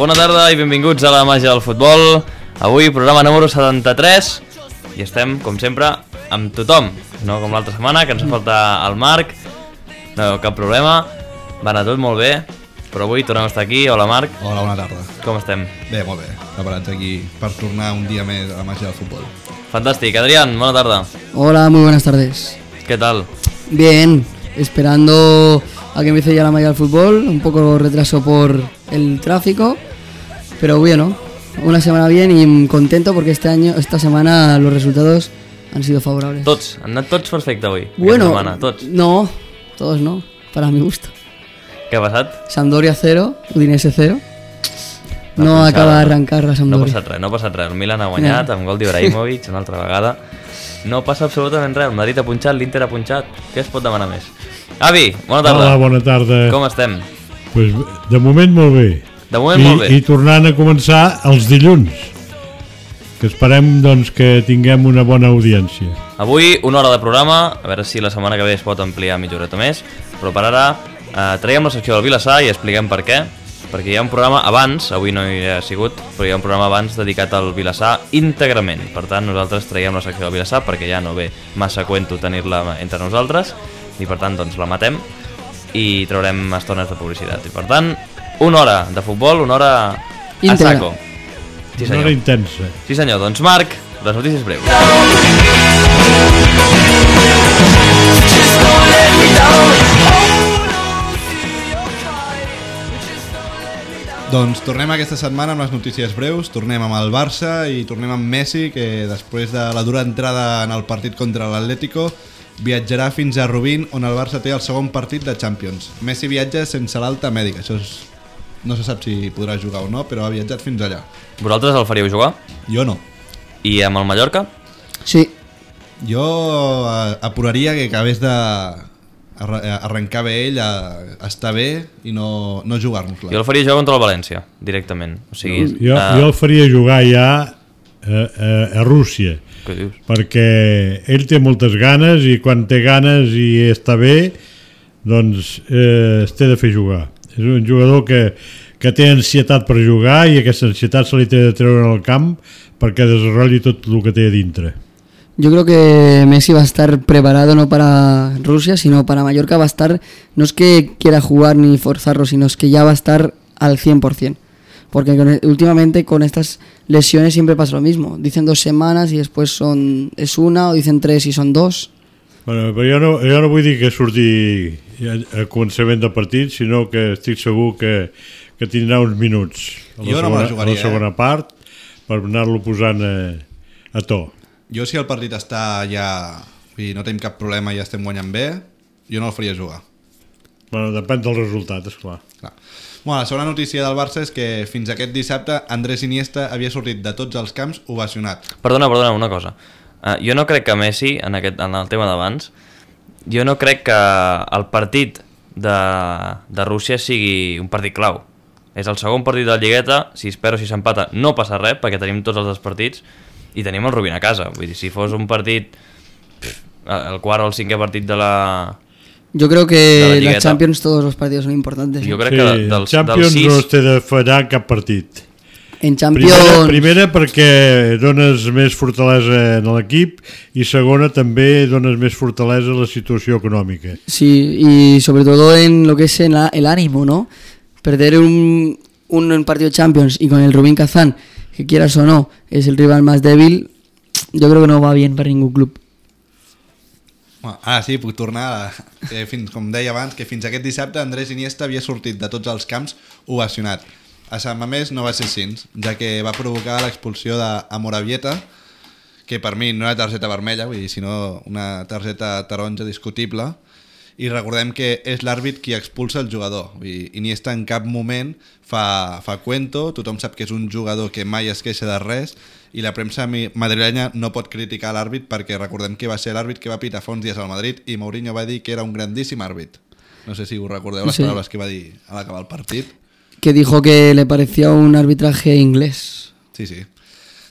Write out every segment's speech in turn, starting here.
Bona tarda i benvinguts a la màgia del futbol. Avui programa número 73 i estem, com sempre, amb tothom. No com l'altra setmana, que ens fa falta el Marc. No, cap problema. Va anar tot molt bé, però avui tornem a estar aquí. Hola Marc, Hola, bona tarda. com estem? Bé, molt bé. Preparats aquí per tornar un dia més a la màgia del futbol. Fantàstic. Adrián, bona tarda. Hola, muy buenas tardes. Què tal? Bien, esperando a que empiece ya la magia del fútbol, un poco retraso por el tráfico, pero bueno, una semana bien y contento porque este año, esta semana los resultados han sido favorables. Tots, han anat tots perfecte avui. bueno, setmana, tots. no, todos no, para mi gusto. Què ha passat? Sampdoria 0, Udinese 0. La No punxada, acaba de no? arrancar la No ha Sampdoria. passat res, no ha passat res. El Milan ha guanyat No. amb gol d'Ibrahimovic una altra vegada. No passa absolutament res. El Madrid ha punxat, l'Inter ha punxat. Què es pot demanar més? Avi, bona tarda. Hola, bona tarda. Com estem? Pues, de moment molt bé. De moment I, molt bé. I tornant a començar els dilluns. Que esperem doncs, que tinguem una bona audiència. Avui una hora de programa, a veure si la setmana que ve es pot ampliar mitja horeta més, però per ara eh, traiem la secció del Vilassar i expliquem per què. Perquè hi ha un programa abans, avui no hi ha sigut, però hi ha un programa abans dedicat al Vilassar íntegrament. Per tant, nosaltres traiem la secció del Vilassar perquè ja no ve massa cuento tenir-la entre nosaltres i per tant doncs la matem i traurem estones de publicitat. I per tant, una hora de futbol, una hora a Íntegra. saco. Sí Una hora senyor. intensa. Sí senyor, doncs Marc, les notícies breus. Doncs tornem aquesta setmana amb les notícies breus, tornem amb el Barça i tornem amb Messi, que després de la dura entrada en el partit contra l'Atlético viatjarà fins a Rubín, on el Barça té el segon partit de Champions. Messi viatja sense l'alta mèdica, això és... no se sap si podrà jugar o no, però ha viatjat fins allà. Vosaltres el faríeu jugar? Jo no. I amb el Mallorca? Sí, Jo eh, apuraria que acabés de eh, arrencar bé ell, a, estar bé i no, no jugar-nos-la. Jo el faria jugar contra el València, directament. O sigui, Jo, eh, jo el faria jugar ja a, a, a Rússia, Què dius? perquè ell té moltes ganes i quan té ganes i està bé, doncs eh, es té de fer jugar. És un jugador que, que té ansietat per jugar i aquesta ansietat se li té de treure al camp perquè desenvolupi tot el que té a dintre. Yo creo que Messi va a estar preparado no para Rusia, sino para Mallorca. Va a estar, no es que quiera jugar ni forzarlo, sino es que ya va a estar al 100%. Porque con- últimamente con estas lesiones siempre pasa lo mismo. Dicen dos semanas y después son es una, o dicen tres y son dos. Bueno, però jo no, jo no vull dir que surti a, començament del partit, sinó que estic segur que, que tindrà uns minuts a la, Jo no segona, jugaria, a la segona part per anar-lo posant a, a to. Jo si el partit està ja... Vull dir, no tenim cap problema i ja estem guanyant bé, jo no el faria jugar. Bueno, depèn del resultat, és clar. Clar. Bueno, la segona notícia del Barça és que fins aquest dissabte Andrés Iniesta havia sortit de tots els camps ovacionat. Perdona, perdona, una cosa. Uh, jo no crec que Messi, en, aquest, en el tema d'abans, jo no crec que el partit de, de Rússia sigui un partit clau. És el segon partit de la Lligueta, si espero si s'empata no passa res, perquè tenim tots els altres partits i tenim el Rubin a casa. Vull dir, si fos un partit, el quart o el cinquè partit de la... Yo creo De la que la Lligueta. Champions todos los partidos son importantes. Jo ¿no? crec Sí, que el dels, Champions dels no sis... es té de fallar cap partit. En Champions Primera, primera perquè dones més fortalesa en l'equip i segona també dones més fortalesa a la situació econòmica. Sí, y sobre todo en lo que es en la- el ánimo, ¿no? Perder un, un partido de Champions y con el Rubín Kazán, que quieras o no, es el rival más débil, yo creo que no va bien para ningún club. Ara sí, puc tornar, a, eh, fins, com deia abans, que fins aquest dissabte Andrés Iniesta havia sortit de tots els camps ovacionat. A Sant Mamés no va ser així, ja que va provocar l'expulsió d'Amoravieta, que per mi no era targeta vermella, vull dir, sinó una targeta taronja discutible, i recordem que és l'àrbit qui expulsa el jugador. Vull dir, Iniesta en cap moment fa, fa cuento, tothom sap que és un jugador que mai es queixa de res, i la premsa madrilenya no pot criticar l'àrbit perquè recordem que va ser l'àrbit que va pitar fa uns dies al Madrid i Mourinho va dir que era un grandíssim àrbit. No sé si us recordeu les Sí. paraules que va dir a l'acabar el partit. Que dijo que le parecía un arbitraje inglés. Sí, sí.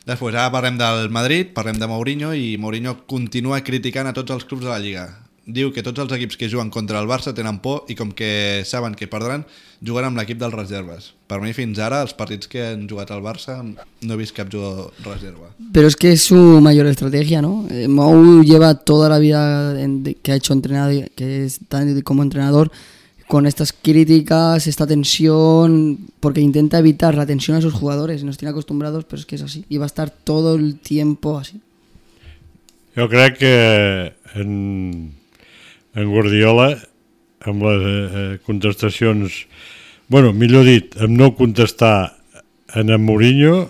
Després, ara parlem del Madrid, parlem de Mourinho i Mourinho continua criticant a tots els clubs de la Lliga. diu que tots els equips que juguen contra el Barça tenen por i com que saben que perdran, juguen amb l'equip dels reserves. Per mi fins ara, els partits que han jugat al Barça, no he vist cap jugador reserva. Pero es que es su mayor estrategia, ¿no? Eh, Mou lleva toda la vida en- que ha hecho entrenado, que está en- como entrenador con estas críticas, esta tensión, porque intenta evitar la tensión a sus jugadores. Nos tiene acostumbrados, pero es que es así. Y va a estar todo el tiempo así. Jo crec que en, en Guardiola, amb les eh, contestacions... bueno, millor dit, amb no contestar en Mourinho,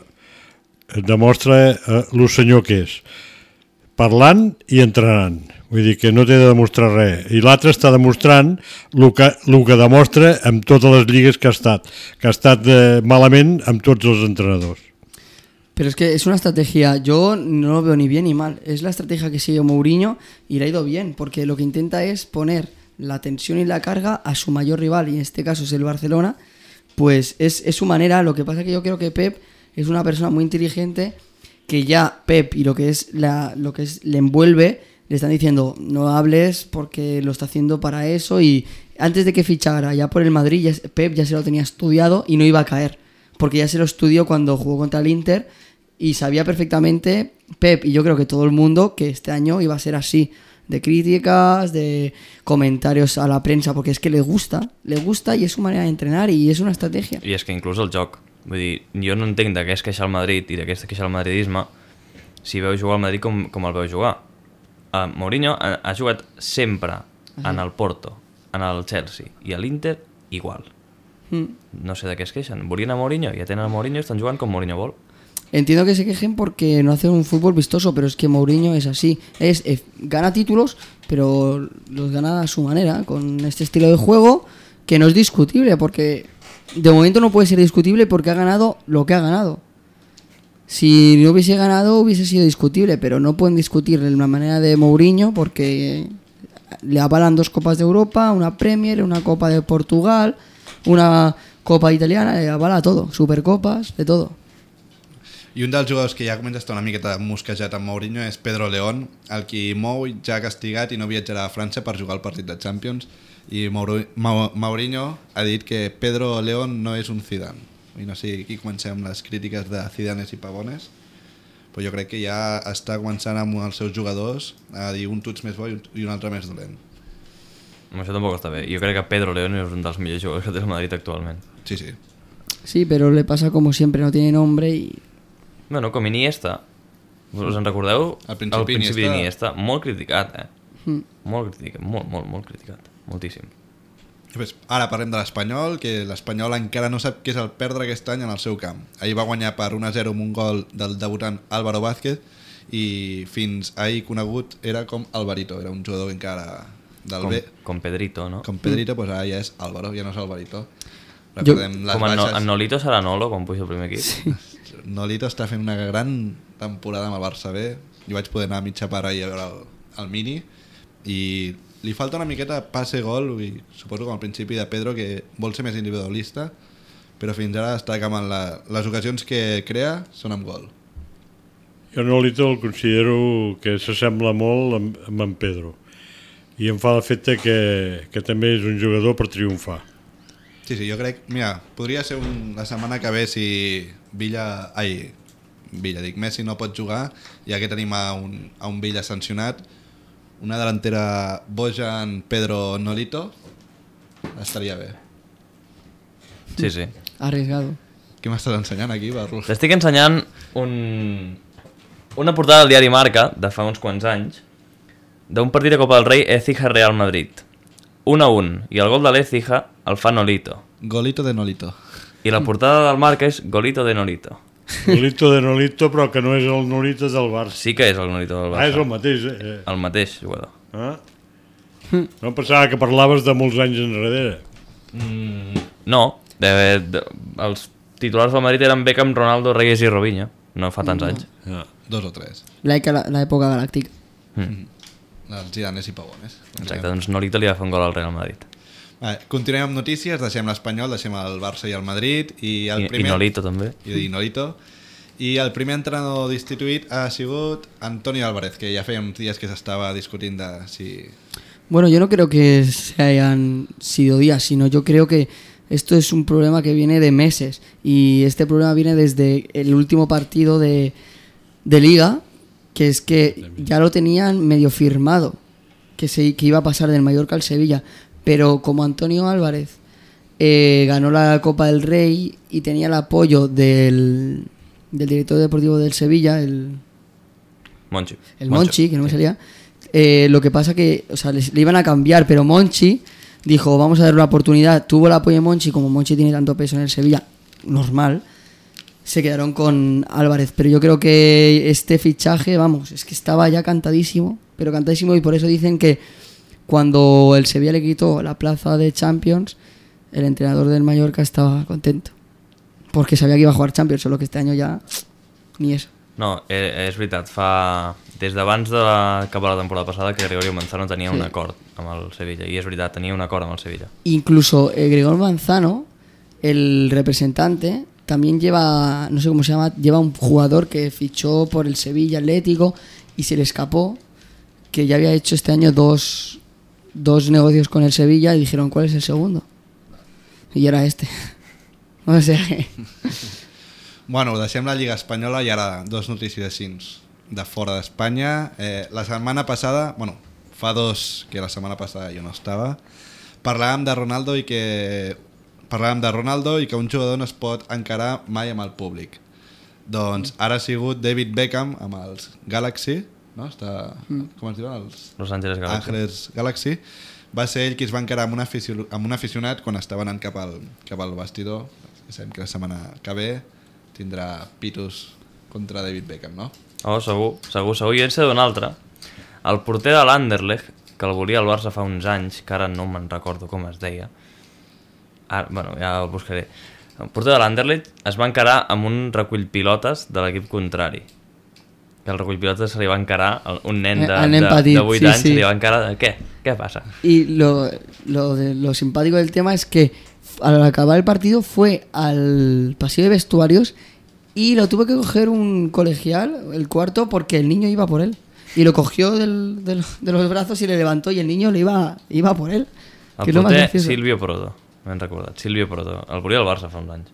eh, demostra eh, lo senyor que és. Parlant i entrenant. Vull dir que no té de demostrar res. I l'altre està demostrant el que, el que demostra amb totes les lligues que ha estat. Que ha estat eh, malament amb tots els entrenadors. Pero es que es una estrategia, yo no lo veo ni bien ni mal. Es la estrategia que siguió Mourinho y le ha ido bien, porque lo que intenta es poner la tensión y la carga a su mayor rival, y en este caso es el Barcelona. Pues es, es su manera. Lo que pasa es que yo creo que Pep es una persona muy inteligente que ya Pep y lo que es la, lo que es le envuelve le están diciendo no hables porque lo está haciendo para eso y antes de que fichara ya por el Madrid ya, Pep ya se lo tenía estudiado y no iba a caer porque ya se lo estudió cuando jugó contra el Inter y sabía perfectamente Pep y yo creo que todo el mundo que este año iba a ser así de críticas, de comentarios a la prensa porque es que le gusta, le gusta y es su manera de entrenar y es una estrategia. I és que inclús el joc, vull dir, jo no entenc de què es queixa el Madrid i de què es queixa el madridisme si veu jugar el Madrid com, com el veu jugar. Uh, Mourinho ha, ha jugat sempre en el Porto, en el Chelsea i a l'Inter igual. Mm. No sé de què es queixen. Volien a Mourinho, ja tenen a Mourinho i estan jugant com Mourinho vol. Entiendo que se quejen porque no hacen un fútbol vistoso, pero es que Mourinho es así. Es, eh, gana títulos, pero los gana a su manera, con este estilo de juego que no es discutible, porque de momento no puede ser discutible porque ha ganado lo que ha ganado. Si no hubiese ganado hubiese sido discutible, pero no pueden discutir de la manera de Mourinho porque le avalan dos copas de Europa, una Premier, una Copa de Portugal, una Copa italiana, le avala todo, Supercopas, de todo. I un dels jugadors que ja comença a estar una miqueta mosquejat amb Mourinho és Pedro León, el qui Mou ja ha castigat i no viatjarà a França per jugar el partit de Champions i Mourinho ha dit que Pedro León no és un Zidane. I no sé, aquí comencem amb les crítiques de Zidanes i Pavones, però jo crec que ja està començant amb els seus jugadors a dir un tu ets més bo i un- i un altre més dolent. Això tampoc està bé. Jo crec que Pedro León és un dels millors jugadors que té el Madrid actualment. Sí, sí. Sí, pero le pasa como siempre, no tiene nombre y Bueno, com Iniesta. Us en recordeu? Al principi el principi Iniesta- d'Iniesta. Molt criticat, eh? Mm. Molt criticat, molt, molt, molt criticat. Moltíssim. Ara parlem de l'Espanyol, que l'Espanyol encara no sap què és el perdre aquest any en el seu camp. Ahir va guanyar per 1-0 amb un gol del debutant Álvaro Vázquez i fins ahir conegut era com Alvarito, era un jugador que encara del Com, B. com Pedrito, no? Com Pedrito, pues ara ja és Álvaro, ja no és Alvarito. Jo- Recordem les Com en, no, baixes. en Nolito serà Nolo quan puja el primer equip. Sí. Nolito està fent una gran temporada amb el Barça B. Jo vaig poder anar a mitja part ahir a veure el, el Mini i li falta una miqueta passe-gol i suposo que al principi de Pedro que vol ser més individualista però fins ara que amb la, les ocasions que crea són amb gol. Jo Nolito el considero que s'assembla molt amb, amb en Pedro i em fa l'efecte que, que també és un jugador per triomfar. Sí, sí, jo crec... Mira, podria ser un, la setmana que ve si Villa... Ai, Villa, dic, Messi no pot jugar, ja que tenim a un, a un Villa sancionat, una delantera Bojan Pedro Nolito, estaria bé. sí, sí. arriesgado. Què m'estàs ensenyant aquí, Barros? T'estic ensenyant un... una portada del diari Marca de fa uns quants anys d'un partit de Copa del Rei Écija Real Madrid. 1 a 1. I el gol de l'Écija el fa Nolito. Golito de Nolito. I la portada del Marca és Golito de Nolito. Nolito de Nolito, però que no és el Nolito del Barça. Sí que és el Nolito del Ah, és Barça. el mateix. Eh? El mateix jugador. Ah? No em pensava que parlaves de molts anys enrere. Mm, no. De, de, els titulars del Madrid eren Beckham, Ronaldo, Reyes i Robinho. No fa tants anys. Ja. Dos o tres. La, eca- la época galáctica. Els Zidanes i Pavones. Exacte, doncs Nolito li va fer un gol al Real Madrid. Vale, continuem amb notícies, deixem l'Espanyol, deixem el Barça i el Madrid i el I, primer... I Nolito també. I, i Nolito. I el primer entrenador destituït ha sigut Antonio Álvarez, que ja feia uns dies que s'estava discutint de si... Bueno, yo no creo que se hayan sido días, sino yo creo que esto es un problema que viene de meses. Y este problema viene desde el último partido de, de liga, que es que ya lo tenían medio firmado, que, se, que iba a pasar del Mallorca al Sevilla. Pero como Antonio Álvarez eh, ganó la Copa del Rey y tenía el apoyo del, del director deportivo del Sevilla, el, Monchi. el Monchi, que no me salía. Eh, lo que pasa que, o sea, les- le iban a cambiar, pero Monchi dijo, vamos a darle una oportunidad. Tuvo el apoyo de Monchi, como Monchi tiene tanto peso en el Sevilla, normal. Se quedaron con Álvarez, pero yo creo que este fichaje, vamos, es que estaba ya cantadísimo, pero cantadísimo y por eso dicen que cuando el Sevilla le quitó la plaza de Champions, el entrenador del Mallorca estaba contento, porque sabía que iba a jugar Champions, solo que este año ya ni eso. No, eh, és veritat, fa... Des d'abans de acabar la temporada passada que Gregorio Manzano tenia un Sí. acord amb el Sevilla, i és veritat, tenia un acord amb el Sevilla. Incluso eh, Gregor Manzano, el representante, también lleva, no sé cómo se llama, lleva un jugador que fichó por el Sevilla Atlético y se le escapó, que ya había hecho este año dos, dos negocios con el Sevilla y dijeron, ¿cuál es el segundo? Y era este. O sea que... Bueno, deixem la Lliga Espanyola i ara dos notícies de fora d'Espanya. Eh, la setmana passada, bueno, fa dos que la setmana passada jo no estava, parlàvem de Ronaldo i que parlàvem de Ronaldo i que un jugador no es pot encarar mai amb el públic. Doncs ara ha sigut David Beckham amb els Galaxy, no? Està, com es diuen? Els Los Angeles Galaxy. Ángeles Galaxy va ser ell qui es va encarar amb un, aficio, amb un aficionat quan estava anant cap al, cap al vestidor sabem que la setmana que ve tindrà pitos contra David Beckham, no? Oh, segur, segur, segur. I en sé d'un altre. El porter de l'Anderlecht, que el volia el Barça fa uns anys, que ara no me'n recordo com es deia. Ara, bueno, ja el buscaré. El porter de l'Anderlecht es va encarar amb un recull pilotes de l'equip contrari. Que el recull pilotes se li va encarar un nen de, Eh, el nen de, petit, de 8 sí, anys, sí. se li va encarar... Què? Què passa? Y lo, lo, de, lo simpático del tema es que al acabar el partido fue al pasillo de vestuarios y lo tuvo que coger un colegial, el cuarto, porque el niño iba por él. Y lo cogió del- del- de los brazos y le levantó y el niño le iba, iba por él. El que porter gracioso. Silvio Prodo, m'hem recordat. Silvio Prodo. El volia el Barça fa uns anys.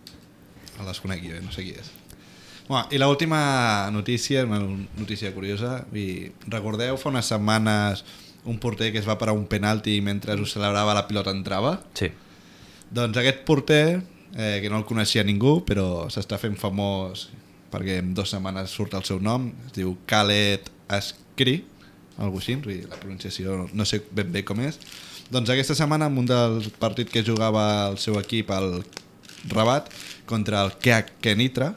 El desconec jo, eh? no sé qui és. Bueno, I l'última notícia, una notícia curiosa, i recordeu fa unes setmanes un porter que es va parar un penalti mentre ho celebrava la pilota entrava? Sí. Doncs aquest porter, eh, que no el coneixia ningú, però s'està fent famós perquè en dues setmanes surt el seu nom, es diu Khaled Askri, algo així, vull dir, la pronunciació no sé ben bé com és. Doncs aquesta setmana, en un dels partits que jugava el seu equip al Rabat, contra el Keak Kenitra,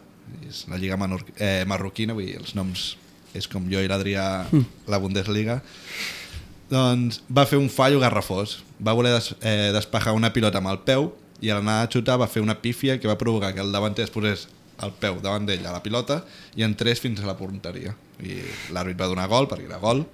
és la lliga menor, eh, marroquina, vull dir, els noms és com jo i l'Adrià, la Bundesliga, doncs va fer un fallo garrafós. Va voler des, eh, despejar una pilota amb el peu i a l'anar a xutar va fer una pífia que va provocar que el davanter es posés el peu davant d'ell a la pilota i entrés fins a la porteria. I l'àrbit va donar gol perquè era gol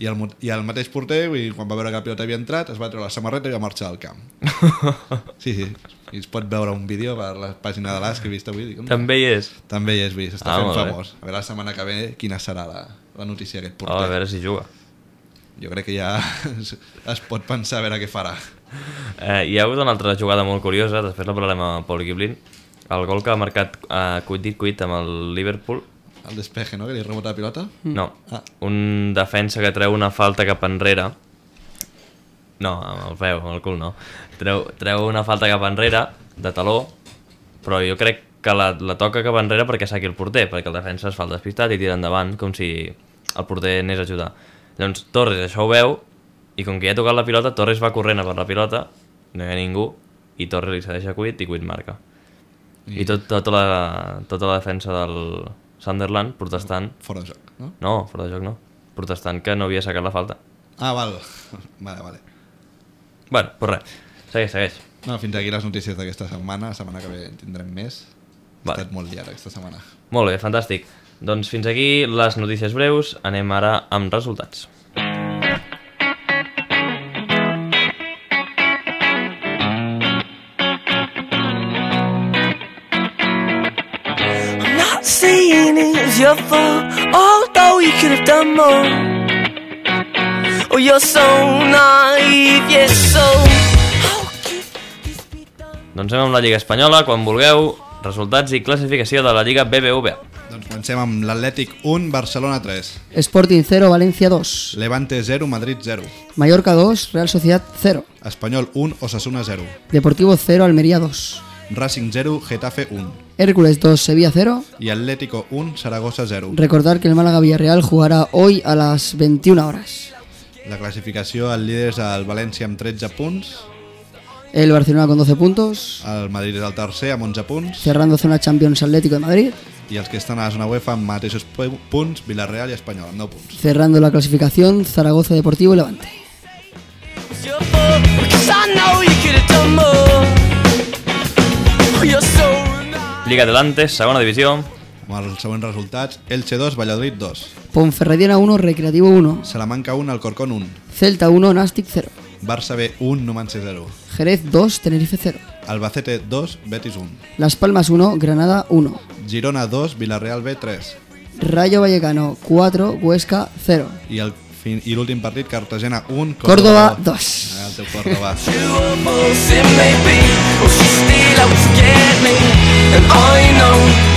i el, i el mateix porter, dir, quan va veure que la pilota havia entrat, es va treure la samarreta i va marxar del camp. Sí, sí. I es pot veure un vídeo per la pàgina de l'AS que he vist avui. Dic, "Home, També hi és. també hi és, vull dir, s'està Ah, fent molt bé. famós. A veure la setmana que ve quina serà la, la notícia d'aquest Oh, porter. a veure si juga. Jo crec que ja es, es pot pensar a veure què farà. Eh, hi ha hagut una altra jugada molt curiosa, després la parlarem amb Paul Giblin, el gol que ha marcat eh, Cuit dit Cuit amb el Liverpool, El despeje, no?, que li rebota la pilota. no, Ah. un defensa que treu una falta cap enrere, no, amb el peu, amb el cul no, treu, treu una falta cap enrere, de taló, però jo crec que la, la toca cap enrere perquè saqui el porter, perquè el defensa es fa el despistat i tira endavant, com si el porter anés a ajudar. Llavors Torres això ho veu, i com que ja ha tocat la pilota, Torres va corrent a per la pilota, no hi ha ningú, i Torres li cedeix a Cuit i Cuit marca. I, I tot, tota, la, tota la defensa del Sunderland protestant, Fora de joc, no? no, fora de joc no, protestant que no havia sacat la falta. Ah, val. Vale, vale. Bueno, pues res, segueix, segueix. No, fins aquí les notícies d'aquesta setmana. La setmana que ve en tindrem més. Ha Vale. estat molt liat aquesta setmana. Molt bé, fantàstic. Doncs fins aquí les notícies breus, anem ara amb resultats. I'm not saying it was your fault, although you could have done more. Or you're so naive, yes, so. Doncs anem amb la Lliga Espanyola, quan vulgueu, resultats i classificació de la Lliga BBVA. Doncs comencem amb l'Atlètic 1, Barcelona 3. Sporting 0, Valencia 2. Levante 0, Madrid 0. Mallorca 2, Real Sociedad 0. Espanyol 1, Osasuna 0. Deportivo 0, Almería 2. Racing 0, Getafe 1. Hércules 2, Sevilla 0. Y Atlético 1, Zaragoza 0. Recordar que el Málaga Villarreal jugará hoy a las 21 horas. La classificació, el líder és el València amb 13 punts, El Barcelona con 12 puntos. el Madrid és el tercer amb 11 punts Cerrando zona Champions Atlético de Madrid. i els que estan a la zona UEFA amb mateixos punts, Villarreal i Espanyol amb 9 punts. Cerrando la clasificación Zaragoza Deportivo y Levante. Naive. Lliga Adelantes, segona divisió. Amb els següents resultats, Elche 2, Valladolid 2, Ponferradina 1, Recreativo 1. Salamanca 1, Alcorcón 1, Celta 1, Nastic 0. Barça B 1, Numancia 0, Jerez 2, Tenerife 0. Albacete 2, Betis 1, Las Palmas 1, Granada 1. Girona 2, Villarreal B 3 Rayo Vallecano 4, Huesca 0. i el fin- i l'últim partit, Cartagena 1, Córdoba 2. 2. Ah, el teu Córdoba.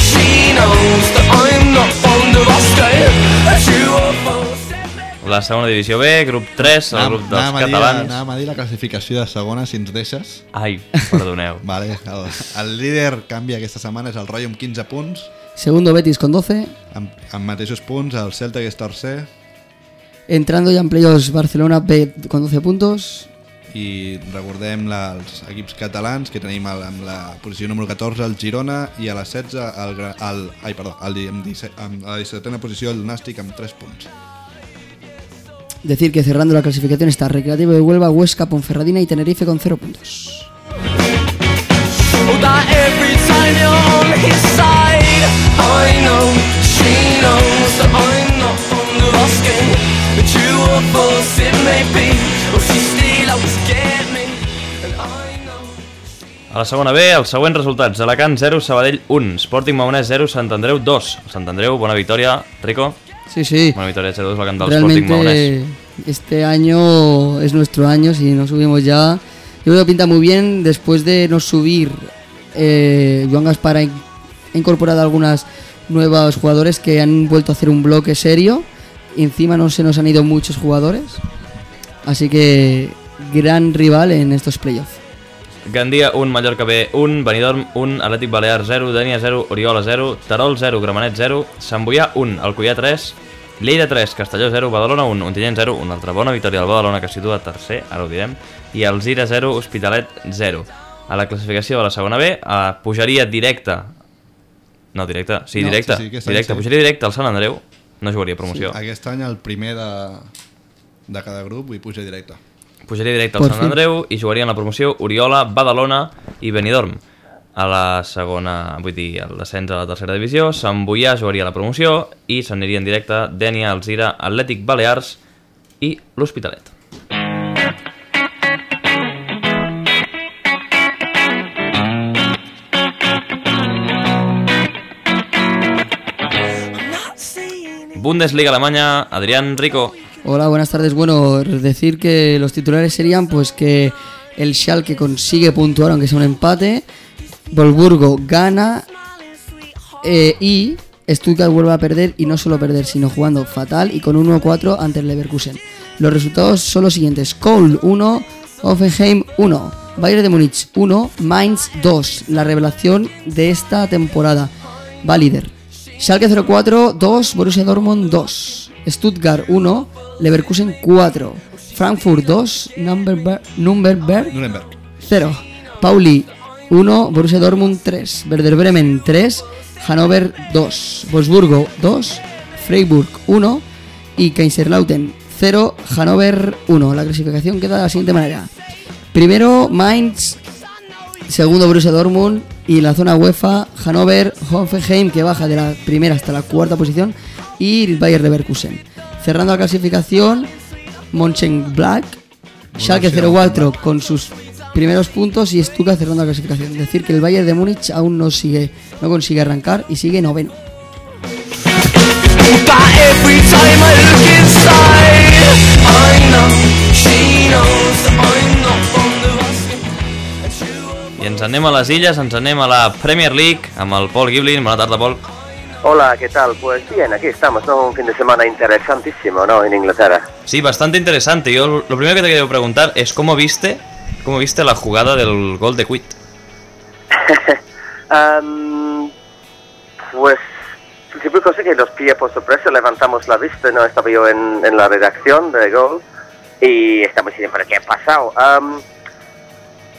La segona divisió B, grup 3, el grup dels anàvem, a dir, catalans. anàvem a dir la classificació de segona, si ens deixes. Ai, perdoneu. Vale, el, el líder canvia aquesta setmana, és el Rayo amb 15 punts, Segundo Betis con 12. amb, amb mateixos punts, el Celta que és tercer, Entrando ya en playoffs Barcelona B con 12 puntos. I recordem la, els equips catalans que tenim el, amb la posició número 14 el Girona i a la 16 el, el, ai, perdó, el, amb 17, amb la 17a posició el Nàstic amb 3 punts. Decir que cerrando la clasificación está Recreativo de Huelva, Huesca, Ponferradina y Tenerife con 0 puntos. Oh, false it may be, or she's still A la segona B, els següents resultats. Alacant 0, Sabadell 1, Sporting Maonès 0, Sant Andreu 2. Sant Andreu, bona victòria. Rico, Sí, sí. bona victòria 0-2 al camp del Sporting Maonès. Realmente este año es nuestro año, si no subimos ya. Yo creo que pinta muy bien después de no subir. Eh, Joan Gaspar ha incorporado algunas nuevos jugadores que han vuelto a hacer un bloque serio. Y encima no se nos han ido muchos jugadores. Así que gran rival en estos playoffs. Gandia 1, Mallorca B 1, Benidorm 1, Atlètic Balear 0, Dènia 0, Oriola 0, Terol 0, Gramenet 0, Sant Boià 1, Alcoià 3, Lleida 3, Castelló 0, Badalona 1, Ontinyent 0, una altra bona victòria del Badalona que situa tercer, ara ho direm, i Alzira 0, Hospitalet 0. A la classificació de la segona B eh, pujaria directe no, directe, sí, No, directe, sí, sí, any directe, sí. pujaria directe al Sant Andreu, no jugaria promoció. Aquest any el primer de, de cada grup i puja directe. Pujaria directe al Sant. Andreu i jugarien la promoció Oriola, Badalona i Benidorm. A la segona, vull dir, el descens a la tercera divisió, Sant Boià jugaria la promoció i s'aniria en directe Dènia, Alzira, Atlètic Balears i l'Hospitalet. Bundesliga Alemanya, Adrián Rico. Hola, buenas tardes. Bueno, decir que los titulares serían pues que el Schalke consigue puntuar aunque sea un empate, Volburgo gana eh, y Stuttgart vuelve a perder y no solo perder, sino jugando fatal y con 1-4 ante el Leverkusen. Los resultados son los siguientes: Kohl 1, Offenheim 1, Bayern de Múnich 1, Mainz 2. La revelación de esta temporada va líder. Schalke 04 2, Borussia Dortmund 2, Stuttgart 1, Leverkusen 4, Frankfurt 2, Nürnberg, Nürnberg Nuremberg. 0, Pauli 1, Borussia Dortmund 3, Werder Bremen 3, Hannover 2, Wolfsburgo 2, Freiburg 1 y Kaiserslautern 0, Hannover 1. La clasificación queda de la siguiente manera. Primero Mainz, segundo Borussia Dortmund y en la zona UEFA Hannover, Hoffenheim que baja de la primera hasta la cuarta posición y el Bayer Leverkusen. Cerrando la clasificación Mönchengladbach, Schalke 04 con sus primeros puntos y Stuttgart cerrando la clasificación. Es decir, que el Bayern de Múnich aún no sigue, no consigue arrancar y sigue noveno. I ens anem a les illes, ens anem a la Premier League amb el Paul Giblin. Bona tarda, Paul. Hola, ¿qué tal? Pues bien, aquí estamos, ¿no? Un fin de semana interesantísimo, ¿no? En Inglaterra. Sí, bastante interesante. Yo lo primero que te quiero preguntar es cómo viste, cómo viste la jugada del gol de Quit. Am, pues, típico cosa que nos pilla por sorpresa, levantamos la vista, ¿no? Estaba yo en, en la redacción de Gol y estamos diciendo, ¿pero qué ha pasado?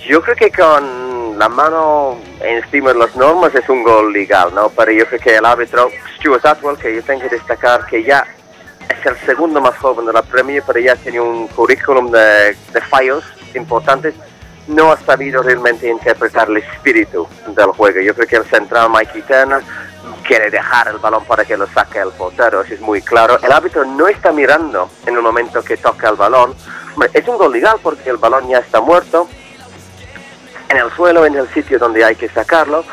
Yo creo que con la mano encima de las normas es un gol legal, ¿no? Pero yo creo que el árbitro, Stuart Atwell, que yo tengo que destacar que ya es el segundo más joven de la Premier, pero ya tiene un currículum de, de fallos importantes, no ha sabido realmente interpretar el espíritu del juego. Yo creo que el central Mikey Turner quiere dejar el balón para que lo saque el portero, eso es muy claro. El árbitro no está mirando en el momento que toca el balón. Es un gol legal porque el balón ya está muerto, en el suelo, en el sitio donde hay que sacarlo.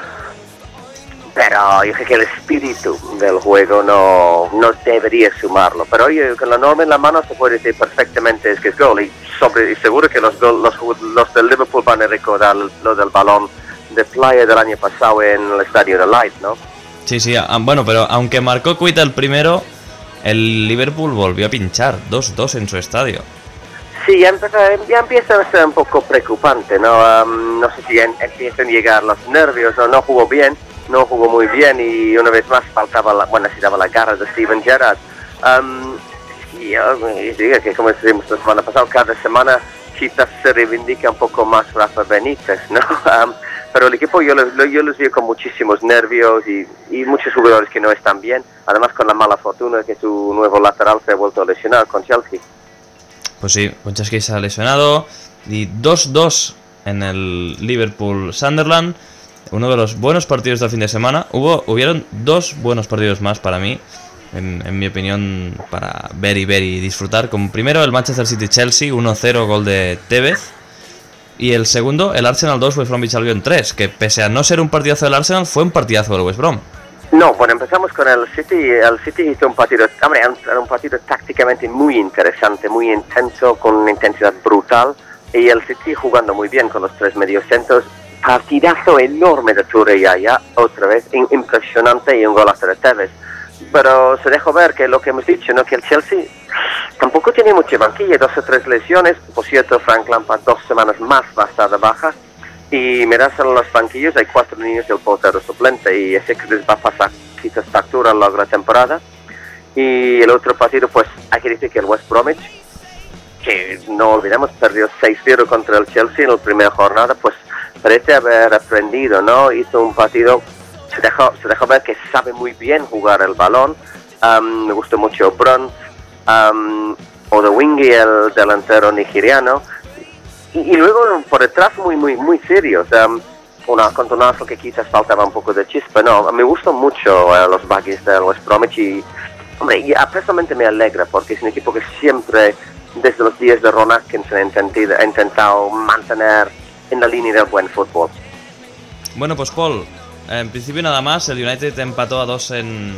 Pero yo creo que el espíritu del juego no, no debería sumarlo. Pero oye, con la norma en la mano se puede decir perfectamente es que es gol. Y, sobre, y seguro que los, los, los del Liverpool van a recordar lo del balón de playa del año pasado en el estadio de Light, ¿no? Sí, sí, ah, bueno, pero aunque marcó Quit el primero, el Liverpool volvió a pinchar 2-2 en su estadio. Sí, ya, empieza, ya empieza a ser un poco preocupante, ¿no? Am, no sé si empiezan a llegar los nervios, ¿no? No jugó bien, no jugó muy bien y una vez más faltaba la, bueno, necesitaba la garra de Steven Gerrard. Am, y digo que como decimos la semana pasada, cada semana quizás se reivindica un poco más Rafa Benítez, ¿no? Am, pero el equipo yo, lo- lo- yo los veo con muchísimos nervios y, y muchos jugadores que no están bien, además con la mala fortuna de que su nuevo lateral se ha vuelto a lesionar con Chelsea. Pues sí, Konchesky se ha lesionado y 2-2 en el Liverpool-Sunderland. Uno de los buenos partidos del fin de semana. Hubo, hubieron dos buenos partidos más para mí, en, en mi opinión, para ver y ver y disfrutar. Como primero el Manchester City-Chelsea, 1-0 gol de Tevez. Y el segundo, el Arsenal 2, West Bromwich Albion 3, que pese a no ser un partidazo del Arsenal, fue un partidazo del West Brom. No, bueno, empezamos con el City. El City hizo un partido, hombre, era un- partido tácticamente muy interesante, muy intenso, con una intensidad brutal. Y el City jugando muy bien con los tres mediocentros. Partidazo enorme de Touré ya, ya, otra vez, impresionante y un golazo de Tevez. Pero se dejó ver que lo que hemos dicho, ¿no? Que el Chelsea tampoco tiene mucha banquilla, dos o tres lesiones. Por cierto, Frank Lampard dos semanas más va a estar baja. Y miras en los banquillos, hay cuatro niños del portero suplente y ese que les va a pasar quizás factura a lo largo de la temporada. Y el otro partido, pues hay que decir que el West Bromwich, que no olvidemos, perdió 6-0 contra el Chelsea en la primera jornada, pues parece haber aprendido, ¿no? Hizo un partido, se dejó, se dejó ver que sabe muy bien jugar el balón. Am, me gustó mucho Bruns, um, Odewingi, el delantero nigeriano. Y, y luego por detrás muy, muy, muy. Um, una contonazo que quizás faltaba un poco de chispa. No, me gustan mucho eh, los baggies del West Bromwich y, hombre, y me alegra porque es un equipo que siempre, desde los días de Ron Atkinson, ha intentado, ha intentado mantener en la línea del buen fútbol. Bueno, pues Paul, en principio nada más, el United empató a dos en,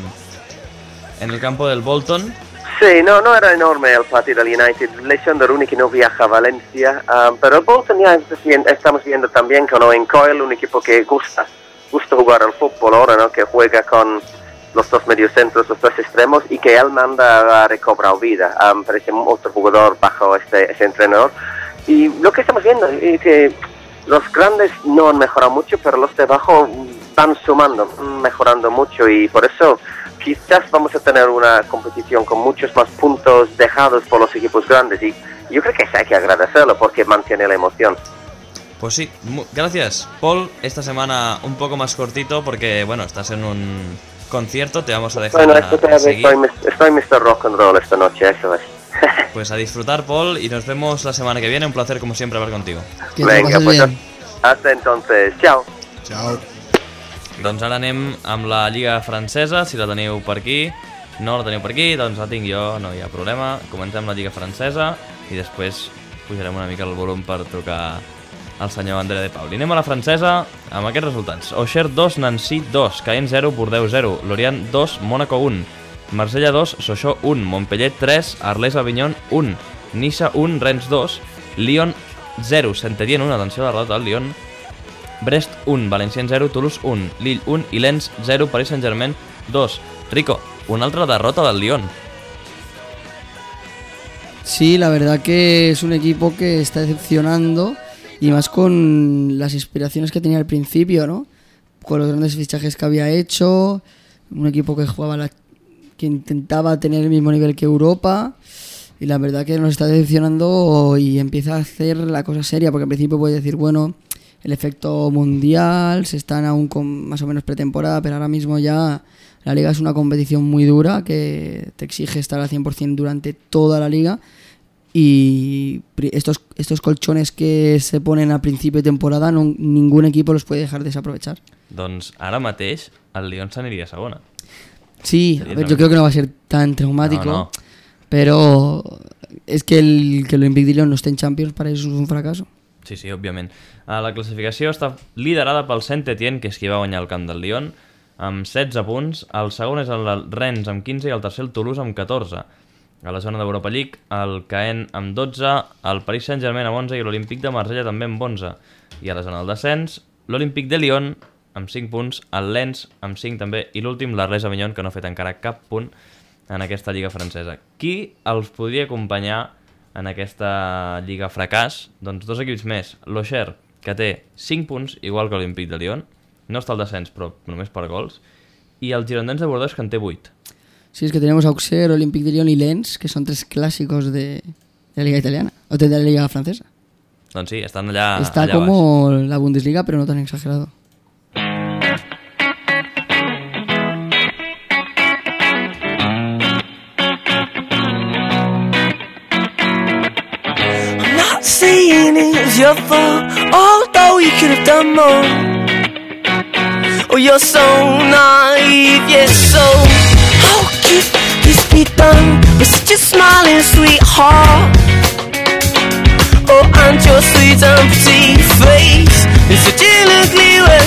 en el campo del Bolton. Sí, no, no era enorme el partido del United. De Rooney que no viaja a Valencia. ah, pero el Bolton ya estamos viendo también con Owen Coyle, un equipo que gusta, gusta jugar al fútbol ahora, ¿no? Que juega con los dos mediocentros, los dos extremos y que él manda a recobrar vida. Ah, parece otro jugador bajo este, ese entrenador. Y lo que estamos viendo es que los grandes no han mejorado mucho, pero los de abajo van sumando, mejorando mucho y por eso quizás vamos a tener una competición con muchos más puntos dejados por los equipos grandes y yo creo que eso hay que agradecerlo porque mantiene la emoción. Pues sí, gracias. Paul, esta semana un poco más cortito porque, bueno, estás en un concierto, te vamos a dejar Bueno, a- esto a te- seguir. estoy, estoy Mr. Rock and Roll esta noche, eso es. Pues a disfrutar, Paul, y nos vemos la semana que viene. Un placer, como siempre, hablar contigo. Venga, pues bien. hasta entonces, chao. Ciao. Doncs ara anem amb la Lliga Francesa, si la teniu per aquí. No la teniu per aquí, doncs la tinc jo, no hi ha problema. Comencem la Lliga Francesa i després pujarem una mica el volum per trucar al senyor André de Pauli. Anem a la francesa amb aquests resultats. Auxerre 2, Nancy 2, Caen 0, Bordeaux 0, Lorient 2, Mónaco 1, Marsella 2, Sochaux 1, Montpellier 3, Arles Avignon 1, Nissa 1, Rennes 2, Lyon 0, Saint-Étienne 1, atenció a la derrota del Lyon, Brest 1, Valenciennes 0, Toulouse 1, Lille 1 i Lens 0, Paris Saint-Germain 2. Rico, una altra derrota del Lyon. Sí, la verdad que es un equipo que está decepcionando y más con las inspiraciones que tenía al principio, ¿no? Con los grandes fichajes que había hecho, un equipo que jugaba la- que intentaba tener el mismo nivel que Europa y la verdad que nos está decepcionando y empieza a hacer la cosa seria porque al principio puedes decir, bueno, el efecto mundial, se están aún con más o menos pretemporada, pero ahora mismo ya la liga es una competición muy dura que te exige estar al 100% durante toda la liga y estos, estos colchones que se ponen al principio de temporada no- ningún equipo los puede dejar desaprovechar. Doncs ara mateix el Lyon s'aniria a segona. Sí, a ver, yo creo que no va a ser tan traumático, No, no. pero es que el que el Olympique de Lyon no esté en Champions para eso es un fracaso. Sí, sí, òbviament. Uh, la classificació està liderada pel Saint-Étienne, que és qui va guanyar el camp del Lyon, amb 16 punts. El segon és el Rennes amb 15 i el tercer el Toulouse amb 14. A la zona d'Europa League, el Caen amb 12, el Paris Saint-Germain amb 11 i l'Olímpic de Marsella també amb 11. I a la zona del descens, l'Olímpic de Lyon amb 5 punts, el Lens amb 5 també i l'últim, l'Arles Avignon, que no ha fet encara cap punt en aquesta lliga francesa. Qui els podria acompanyar en aquesta lliga fracàs? Doncs dos equips més. L'Auxerre, que té 5 punts, igual que l'Olímpic de Lyon, no està al descens, però només per gols, i el Girondins de Bordeaux, que en té 8. Sí, es que tenemos Auxerre, Olympique de Lyon y Lens, que son tres clásicos de, de la liga italiana, o de la liga francesa. Doncs sí, estan allà, Está allà como la Bundesliga, pero no tan exagerado. Was your fault, although you could have done more. Oh, you're so naive, yes, so how could this be done with such a smiling sweetheart? Oh, and your sweet and pretty face is such an ugly way.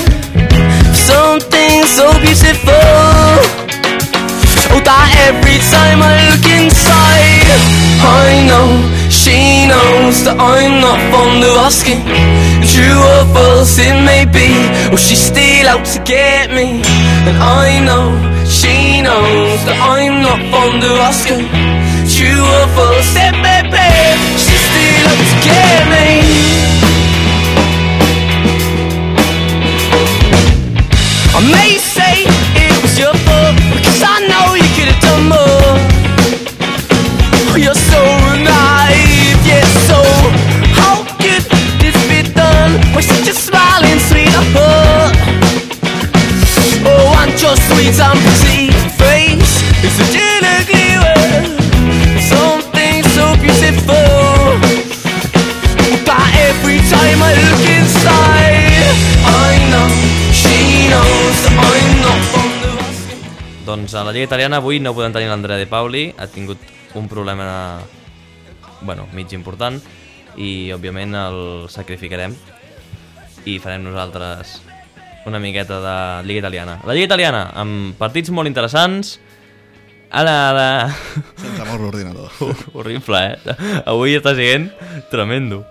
Something so beautiful. Oh, that every time I look inside, I know she knows that I'm not fond of asking. True or false it may be, or she's still out to get me. And I know she knows that I'm not fond of asking. True or false it may be, she's still out to get me. I may with such a smiling sweetheart? Oh, and your sweet and pretty face is such an ugly word. Something so beautiful. But every time I look inside, I know she knows I'm not of asking. Doncs a la Lliga Italiana avui no podem tenir l'Andrea De Pauli, ha tingut un problema bueno, mig important i òbviament el sacrificarem i farem nosaltres una miqueta de Lliga Italiana. La Lliga Italiana, amb partits molt interessants, ara, ara... Sense amor l'ordinador. Horrible, eh? Avui està sent tremendo.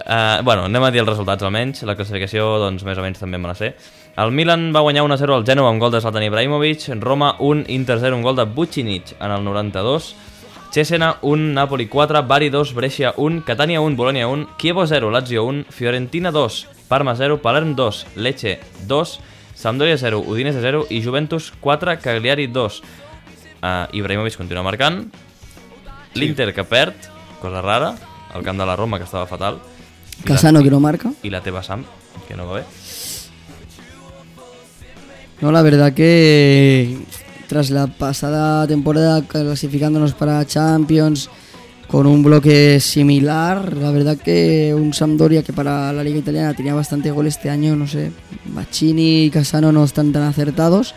Uh, bueno, anem a dir els resultats almenys. La classificació, doncs, més o menys també me la sé. El Milan va guanyar 1-0 al Genoa amb gol de Zlatan Ibrahimovic, Roma 1, Inter 0, un gol de Vucinic en el 92, Cesena 1, Napoli 4, Bari 2, Brescia 1, Catania 1, Bologna 1, Chievo 0, Lazio 1, Fiorentina 2, Parma 0, Palerm 2, Lecce 2, Sampdoria 0, Udinese 0 i Juventus 4, Cagliari 2. Uh, Ibrahimovic continua marcant, l'Inter que perd, cosa rara, al camp de la Roma que estava fatal, la- Casano que no marca. i la teva Sam, que no va bé. No, la verdad que tras la pasada temporada clasificándonos para Champions con un bloque similar, la verdad que un Sampdoria que para la liga italiana tenía bastante gol este año, no sé, Bacchini y Casano no están tan acertados,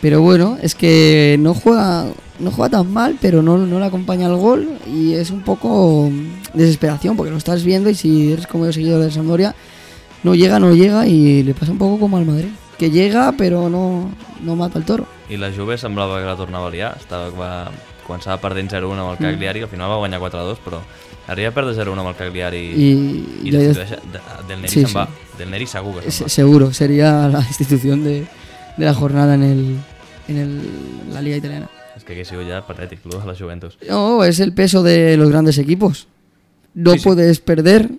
pero bueno, es que no juega no juega tan mal, pero no, no le acompaña el gol y es un poco desesperación porque lo estás viendo y si eres como yo seguidor del Sampdoria no llega, no llega y le pasa un poco como al Madrid. Que llega, pero no, no mata el toro. I la Juve semblava que la tornava a liar, estava va començava perdent 0-1 amb el Cagliari, al final va guanyar 4-2, però arriba a perdre 0-1 amb el Cagliari i, Y i yo- destitueix- de, del Neri Sí, se'n sí. va. Del Neri segur que se'n se- va. seguro, sería la institución de, de la jornada en, el, en el- la liga italiana. És que hagués sigut ja patètic, el de la Juventus. No, es el peso de los grandes equipos. No Sí, sí. puedes perder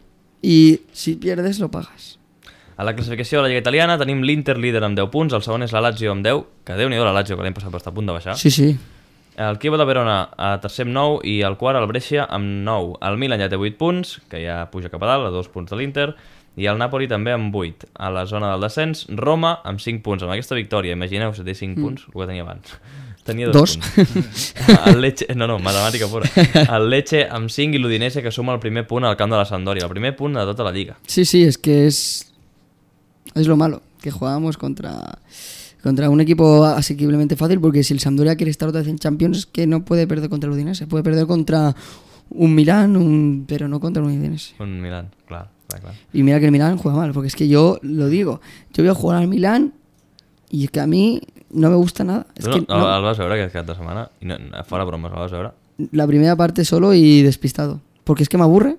y si pierdes lo pagas. A la classificació de la Lliga Italiana tenim l'Inter líder amb 10 punts, el segon és la Lazio amb 10, que déu nhi la Lazio que l'any passat va estar a punt de baixar. Sí, sí. El Chievo de Verona a tercer amb 9 i el quart el Brescia amb 9. El Milan ja té 8 punts, que ja puja cap a dalt, a 2 punts de l'Inter, i el Napoli també amb 8. A la zona del descens, Roma amb 5 punts. Amb aquesta victòria, imagineu si té 5 punts, el que tenia abans. Tenia 2 Mm. Dos. punts. El Lecce, no, no, matemàtica pura. El Lecce amb 5 i l'Udinese que suma el primer punt al camp de la Sampdoria, el primer punt de tota la Lliga. Sí, sí, es que es. Es lo malo, que jugábamos contra. Contra un equipo asequiblemente fácil, porque si el Sampdoria quiere estar otra vez en Champions, es que no puede perder contra el Udinese. Puede perder contra un Milán, un, pero no contra un Udinese. Un Milan, clar, clar, clar. Y mira que el Milán juega mal, porque es que yo lo digo. Yo voy a jugar al Milán y es que a mí no me gusta nada. Es que no, no- el vas veure setmana? I no, fora bromes, el vas veure? la primera parte solo y despistado. Porque es que me aburre.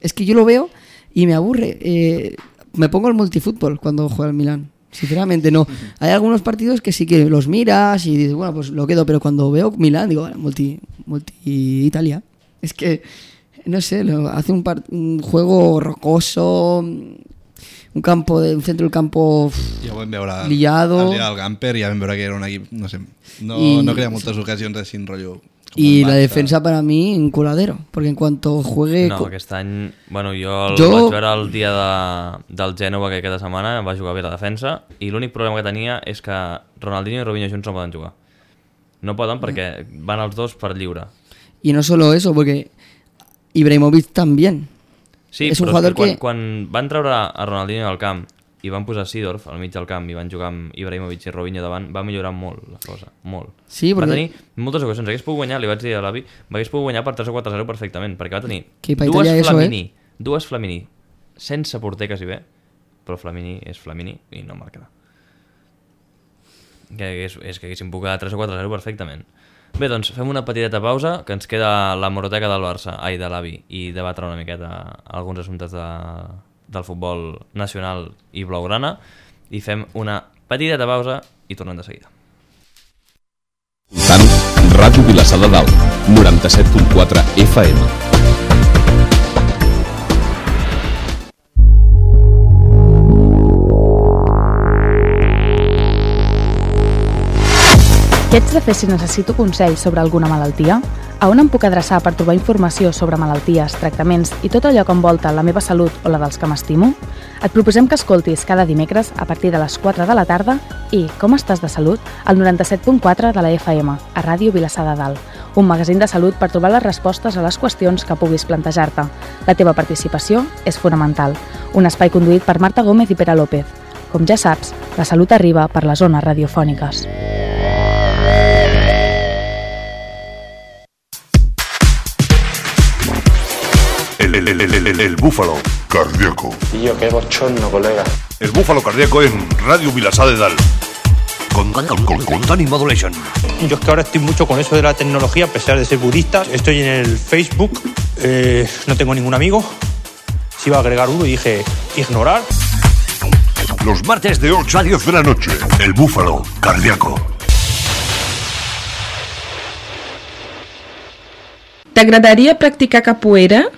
Es que yo lo veo y me aburre. Eh, me pongo el multifútbol cuando juega el Milán. Sinceramente, no. Hay algunos partidos que sí que los miras y dices, bueno, pues lo quedo. Pero cuando veo Milán, digo, "Vale, multi, multi Italia. Es que, no sé, lo- hace un, par- un juego rocoso, un campo, de, un centro del campo. Liado. del Gamper, vam veure que era un equip, no sé, no, I- no crea moltes ocasions així en rotllo. Y la defensa para mí, un coladero. Porque en cuanto juegue. No, aquest any... Bueno, jo el Jo- vaig veure el dia de, del Gènova que aquesta setmana va jugar bé la defensa i l'únic problema que tenia és que Ronaldinho i Robinho junts no poden jugar. No poden perquè van els dos per lliure. Y no solo eso, porque Ibrahimovic también. Sí, És un però jugador és que quan, que- quan van treure a Ronaldinho al camp i van posar Sidorf al mig del camp i van jugar amb Ibrahimovic i Robinho davant, va millorar molt la cosa, molt. Sí, Va perquè- tenir moltes ocasions, hagués pogut guanyar, li vaig dir a l'avi, hagués pogut guanyar per 3 o 4-0 perfectament, perquè va tenir Que pa dues Italia eso, Flamini, dues Flamini, sense porter quasi bé, però Flamini és Flamini i no marcarà. Que hagués, és que haguessin pogut quedar 3 o 4-0 perfectament. Bé, doncs fem una petiteta pausa, que ens queda la moroteca del Barça, ai, de l'avi, i debatre una miqueta alguns assumptes de, del futbol nacional i blaugrana, i fem una petiteta pausa i tornem de seguida. Tant, Ràdio Vilassar de Dalt, 97.4 FM. Què haig de fer si necessito consells sobre alguna malaltia? A on em puc adreçar per trobar informació sobre malalties, tractaments i tot allò que envolta la meva salut o la dels que m'estimo? Et proposem que escoltis cada dimecres a partir de les 4 de la tarda i Com estàs de salut? al 97.4 de la FM, a Ràdio Vilassar de Dalt, un magazín de salut per trobar les respostes a les qüestions que puguis plantejar-te. La teva participació és fonamental. Un espai conduït per Marta Gómez i Pere López. Com ja saps, la salut arriba per les zones radiofòniques. El, el, el, el, búfalo cardíaco. Y yo, qué bochorno, colega. El búfalo cardíaco en Radio Vilasá de Dal. Con, con, con, con Tony Modulation. Yo es que ahora estoy mucho con eso de la tecnología, a pesar de ser budista. Estoy en el Facebook, eh, no tengo ningún amigo. Se iba a agregar uno y dije, ignorar. Los martes de 8 a 10 de la noche. El búfalo cardíaco. T'agradaria practicar capoeira?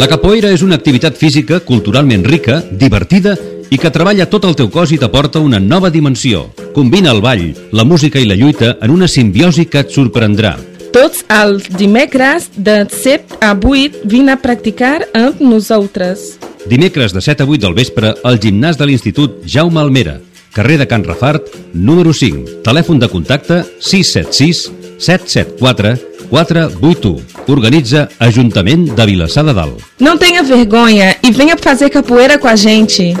La capoeira és una activitat física culturalment rica, divertida i que treballa tot el teu cos i t'aporta una nova dimensió. Combina el ball, la música i la lluita en una simbiosi que et sorprendrà. Tots els dimecres de 7 a 8 vine a practicar amb nosaltres. Dimecres de 7 a 8 del vespre al gimnàs de l'Institut Jaume Almera, carrer de Can Rafart, número 5. Telèfon de contacte 676 774 481. Organitza Ajuntament de Vilassar de Dalt. Não tenha vergonha e venha fazer capoeira com a gente.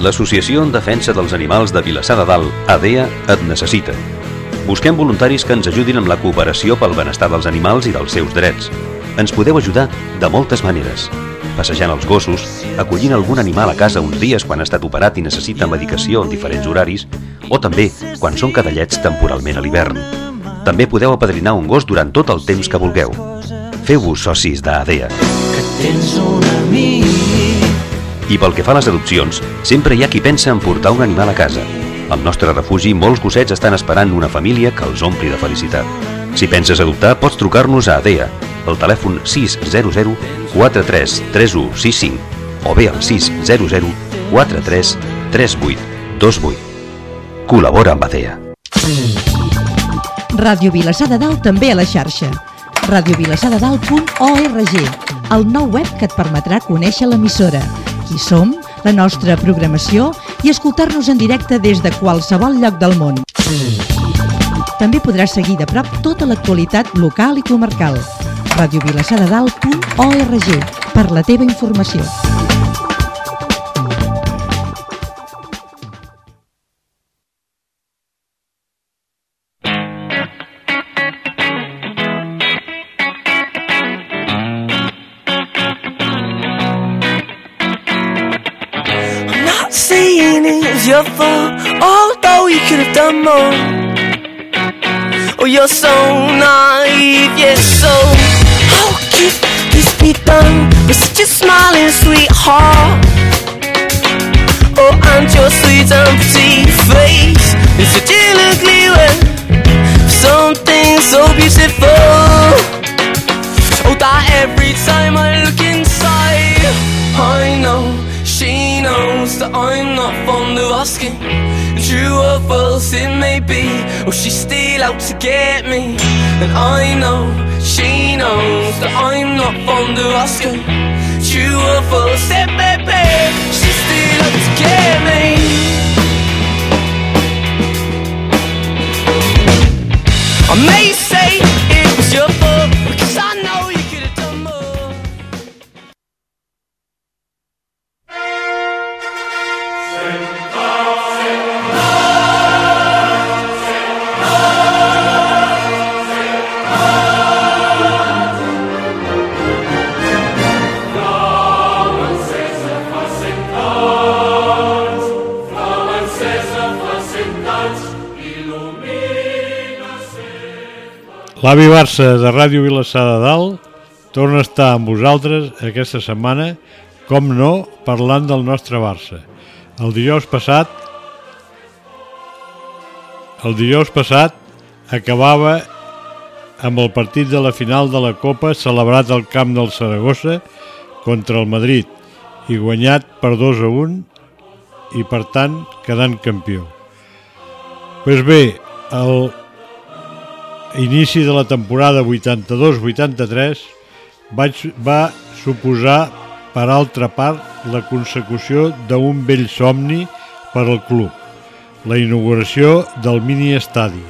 L'Associació en Defensa dels Animals de Vilassar de Dalt, ADEA, et necessita. Busquem voluntaris que ens ajudin amb la cooperació pel benestar dels animals i dels seus drets. Ens podeu ajudar de moltes maneres. Passejant els gossos, acollint algun animal a casa uns dies quan ha estat operat i necessita medicació en diferents horaris, o també quan són cadallets temporalment a l'hivern. També podeu apadrinar un gos durant tot el temps que vulgueu. Feu-vos socis d'ADEA. Tens un amic. I pel que fa a les adopcions, sempre hi ha qui pensa en portar un animal a casa. Al nostre refugi, molts gossets estan esperant una família que els ompli de felicitat. Si penses adoptar, pots trucar-nos a ADEA, al telèfon 600 43 3165 o bé al 600 43 38 28. Col·labora amb ADEA. Ràdio Vilassar de Dalt també a la xarxa. radiovilassadedalt.org El nou web que et permetrà conèixer l'emissora, qui som, la nostra programació i escoltar-nos en directe des de qualsevol lloc del món. També podràs seguir de prop tota l'actualitat local i comarcal. radiovilassadedalt.org per la teva informació. Your fault, although you could have done more. Oh, you're so naive, yes, so could this be done with such a smiling sweetheart? Oh, and your sweet pretty face is such an ugly way. Something so beautiful. Oh, that every time I look inside, I know she knows that I'm not fond of asking. True or false it may be, oh, or she's still out to get me. And I know she knows that I'm not fond of asking. True or false eh, it may be, she's still out to get me. I may say it was your fault because I know L'avi Barça de Ràdio Vilassar de Dalt torna a estar amb vosaltres aquesta setmana, com no, parlant del nostre Barça. El dijous passat el dijous passat acabava amb el partit de la final de la Copa celebrat al camp del Saragossa contra el Madrid i guanyat per 2 a 1 i per tant quedant campió. Pues bé, el inici de la temporada 82-83 vaig, va suposar, per altra part, la consecució d'un vell somni per al club, la inauguració del mini estadi,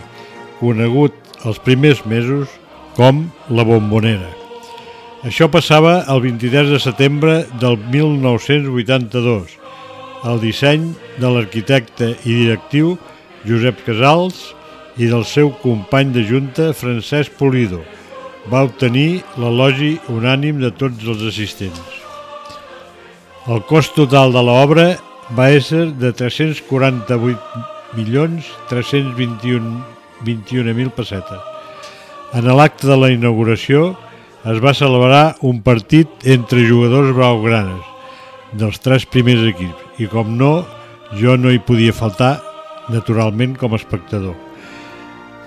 conegut els primers mesos com la Bombonera. Això passava el 23 de setembre del 1982. El disseny de l'arquitecte i directiu Josep Casals i del seu company de junta Francesc Polido. Va obtenir l'elogi unànim de tots els assistents. El cost total de l'obra va ésser de 348.321.000 pessetes. En l'acte de la inauguració es va celebrar un partit entre jugadors blaugranes dels tres primers equips i com no, jo no hi podia faltar naturalment com a espectador.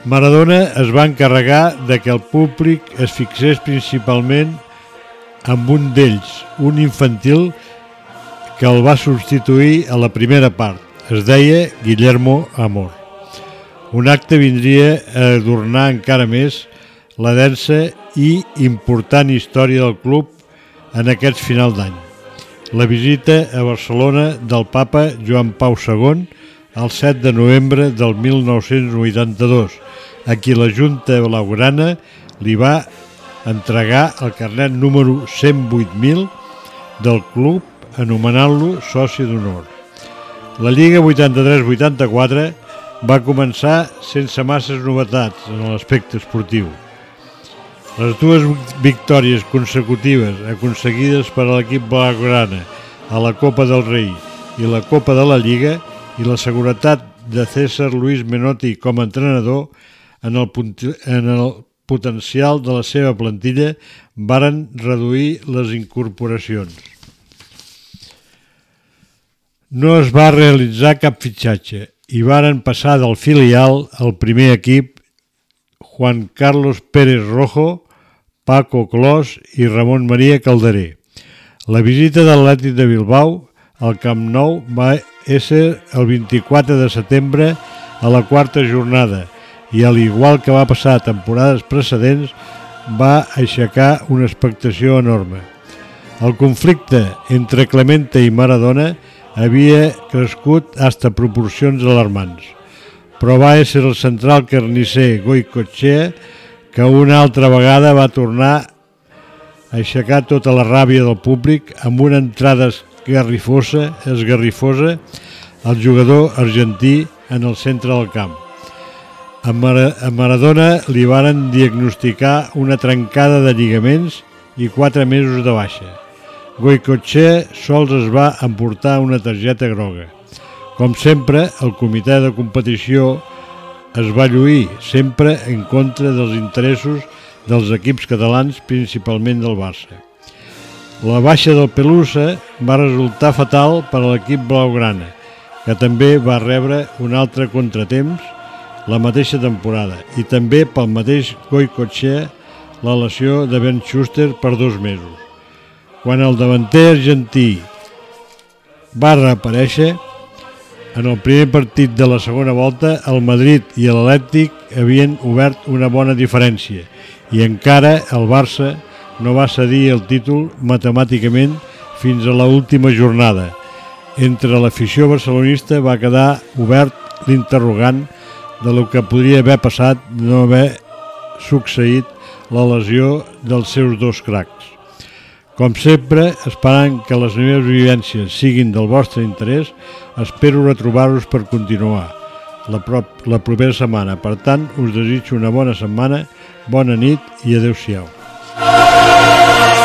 Maradona es va encarregar de que el públic es fixés principalment amb un d'ells, un infantil que el va substituir a la primera part. Es deia Guillermo Amor. Un acte vindria a adornar encara més la densa i important història del club en aquest final d'any. La visita a Barcelona del papa Joan Pau II el 7 de novembre del 1982, a qui la Junta Blaugrana li va entregar el carnet número 108.000 del club anomenant-lo soci d'honor. La Lliga 83-84 va començar sense masses novetats en l'aspecte esportiu. Les dues victòries consecutives aconseguides per l'equip blaugrana a la Copa del Rei i la Copa de la Lliga i la seguretat de César Luis Menotti com a entrenador en el, en el potencial de la seva plantilla varen reduir les incorporacions. No es va realitzar cap fitxatge i varen passar del filial al primer equip Juan Carlos Pérez Rojo, Paco Clos i Ramon Maria Calderé. La visita de l'Atlètic de Bilbao al Camp Nou va ésser el 24 de setembre a la quarta jornada i, al igual que va passar a temporades precedents, va aixecar una expectació enorme. El conflicte entre Clemente i Maradona havia crescut hasta proporcions alarmants, però va ser el central carnisser Goicoechea que una altra vegada va tornar a aixecar tota la ràbia del públic amb una entrada esgarrifosa, esgarrifosa al jugador argentí en el centre del camp. A, Mar a Maradona li varen diagnosticar una trencada de lligaments i quatre mesos de baixa. Goicoechea sols es va emportar una targeta groga. Com sempre, el comitè de competició es va lluir sempre en contra dels interessos dels equips catalans, principalment del Barça. La baixa del Pelusa va resultar fatal per a l'equip blaugrana, que també va rebre un altre contratemps la mateixa temporada i també pel mateix Goicoechea la lesió de Ben Schuster per dos mesos. Quan el davanter argentí va reaparèixer, en el primer partit de la segona volta, el Madrid i l'Atlètic havien obert una bona diferència i encara el Barça no va cedir el títol matemàticament fins a l'última jornada. Entre l'afició barcelonista va quedar obert l'interrogant de lo que podria haver passat no haver succeït la lesió dels seus dos cracs. Com sempre, esperant que les meves vivències siguin del vostre interès, espero retrobar-vos per continuar la, prop, la propera setmana. Per tant, us desitjo una bona setmana, bona nit i adeu-siau. Doncs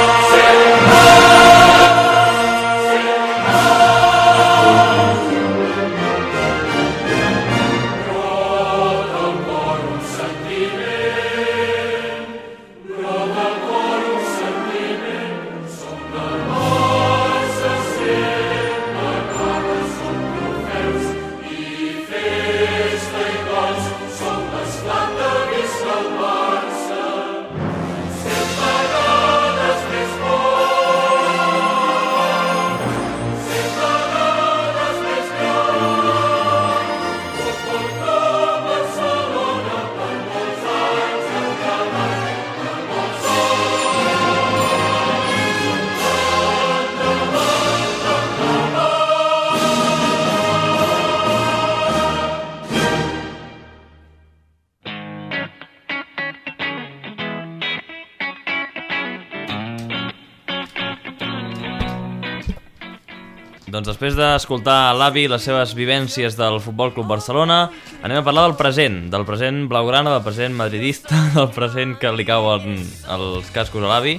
després d'escoltar l'avi i les seves vivències del Futbol Club Barcelona, anem a parlar del present, del present blaugrana, del present madridista, del present que li cauen els cascos a l'avi,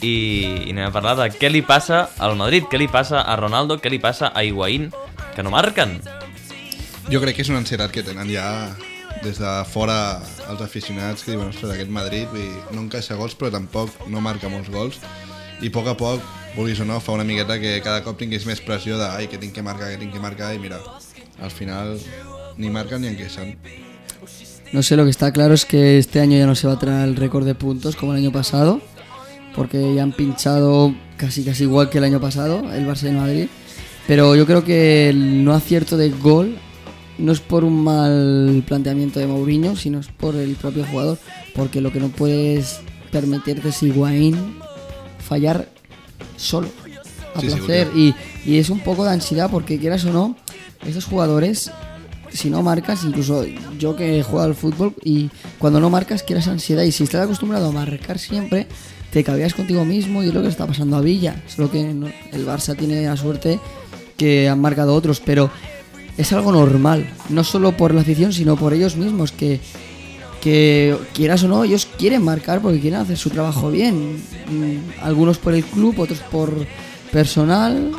i, i anem a parlar de què li passa al Madrid, què li passa a Ronaldo, què li passa a Higuaín, que no marquen. Jo crec que és una ansietat que tenen ja des de fora els aficionats que diuen, ostres, aquest Madrid dir, no encaixa gols però tampoc no marca molts gols i a poc a poc, vulguis o no, fa una miqueta que cada cop tinguis més pressió de ai, que tinc que marcar, que tinc que marcar i mira, al final ni marcan ni. No sé, lo que está claro es que este año ya no se va a traer el récord de puntos como el año pasado, porque ya han pinchado casi casi igual que el año pasado, el Barça el Madrid. Pero yo creo que el no acierto de gol no es por un mal planteamiento de Mourinho, sino es por el propio jugador, porque lo que no puedes permitirte es Higuaín fallar solo, a Sí, sí, placer, y, y es un poco de ansiedad, porque quieras o no, estos jugadores si no marcas, incluso yo que he jugado al fútbol y cuando no marcas quieres ansiedad y si estás acostumbrado a marcar siempre, te cabías contigo mismo y es lo que está pasando a Villa. Solo que no- el Barça tiene la suerte que han marcado otros, pero es algo normal, no solo por la afición, sino por ellos mismos, que, que quieras o no, ellos quieren marcar porque quieren hacer su trabajo bien. Mm, Algunos por el club, otros por personal,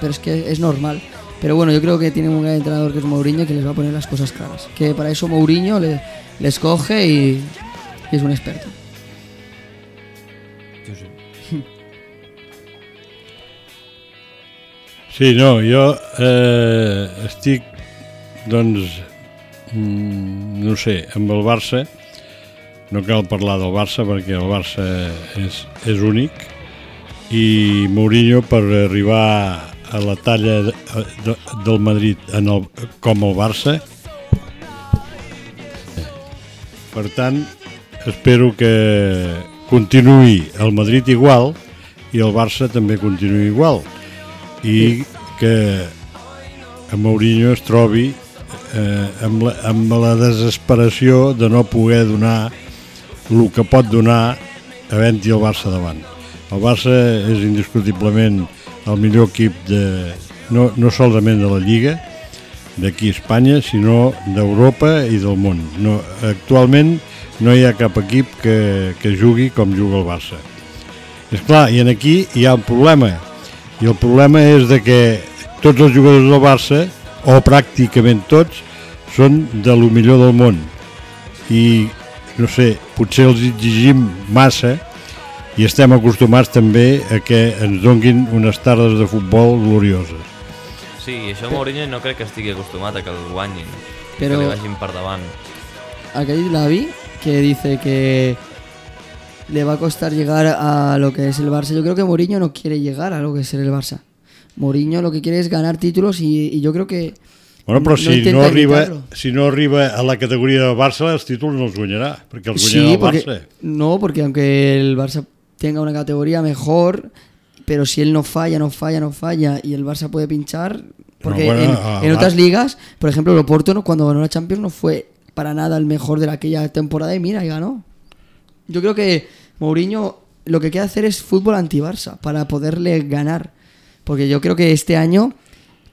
pero es que es normal. Pero bueno, yo creo que tienen un gran entrenador que es Mourinho que les va a poner las cosas claras. Que para eso Mourinho le- les coge y, es un experto. Sí, no, jo eh, estic, doncs, no sé, amb el Barça, no cal parlar del Barça perquè el Barça és, és únic i Mourinho per arribar a la talla de, de, del Madrid en el, com el Barça. Per tant espero que continuï el Madrid igual i el Barça també continuï igual i que a Mourinho es trobi eh, amb, la, amb la desesperació de no poder donar el que pot donar havent-hi el Barça davant. El Barça és indiscutiblement el millor equip de, no, no solament de la Lliga, d'aquí a Espanya, sinó d'Europa i del món. No, actualment no hi ha cap equip que, que jugui com juga el Barça. És clar, i en aquí hi ha un problema, i el problema és de que tots els jugadors del Barça, o pràcticament tots, són de lo millor del món. I, no sé, potser els exigim massa i estem acostumats també a que ens donguin unes tardes de futbol glorioses. Sí, i això Mourinho no crec que estigui acostumat a que el guanyin, Però- que li vagin per davant. Aquel Lavi que dice que le va a costar llegar a lo que es el Barça. Yo creo que Mourinho no quiere llegar a lo que es el Barça. Mourinho lo que quiere es ganar títulos y, y yo creo que Bueno, però si no, arriba, si no arriba a la categoria del Barça, els títols no els guanyarà, perquè els guanyarà Sí, el porque, Barça. no, porque aunque el Barça tenga una categoría mejor, pero si él no falla, no falla, no falla y el Barça puede pinchar, porque bueno, en, otras ligas, por ejemplo, el Oporto ¿no? cuando ganó la Champions no fue para nada el mejor de aquella temporada y mira, y ganó. Yo creo que Mourinho lo que quiere hacer es fútbol anti-Barça para poderle ganar, porque yo creo que este año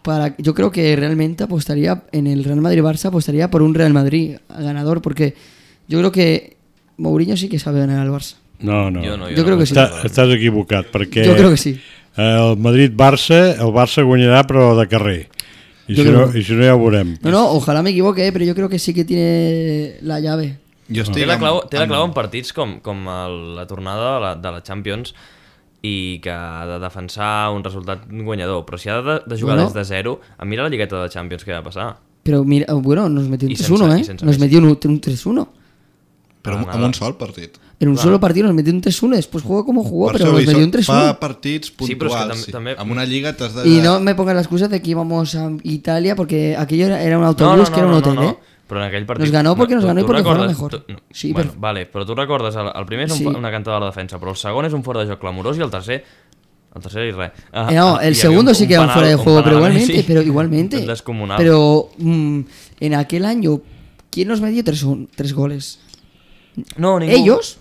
para yo creo que realmente apostaría en el Real Madrid Barça apostaría por un Real Madrid ganador porque yo creo que Mourinho sí que sabe ganar al Barça. No, no. Jo no, jo Jo crec que sí. Està, estàs equivocat, perquè Jo crec que sí. el Madrid-Barça, el Barça guanyarà però de carrer. I, Jo si no, crec I si no ja ho veurem. No, no, ojalá me equivoque, eh, pero yo creo que sí que tiene la llave. Jo Té la, clau, té la clau en partits com, com el, la tornada de la, de la Champions i que ha de defensar un resultat guanyador, però si ha de, de jugar Bueno. des de zero, a mira la lligueta de Champions que va passar. Pero mira, bueno, nos metió un Y 3-1, sense- y ¿eh? Nos metió un, un 3-1. Però nada. amb un sol partit. En un Claro. solo partido nos metió un 3-1, después jugó como jugó, Per pero això, nos i metió un so- Fa 3-1. partits Sí, però és que puntuals. tam- també- Amb una lliga t'has de... Y no me pongan la excusa de que íbamos a Italia porque aquello era, era un No, autobús no, que era un no, hotel, no, no. ¿eh? Però en aquell partit... Nos ganó porque nos ganó y porque recordes- mejor. tu- no, Sí, bueno, pero- vale, però tu recordes, el, el primer és un, Sí. una cantada de la defensa, però el segon és un fora de joc clamorós i el tercer... El tercer i res. Ah, Eh, no, ah, el segundo sí que era un fuera de pero penal a igualmente, Messi pero igualmente. Descomunal. Pero mm, en aquel año, ¿quién nos metió tres, tres goles? No, ningú. ¿Ellos?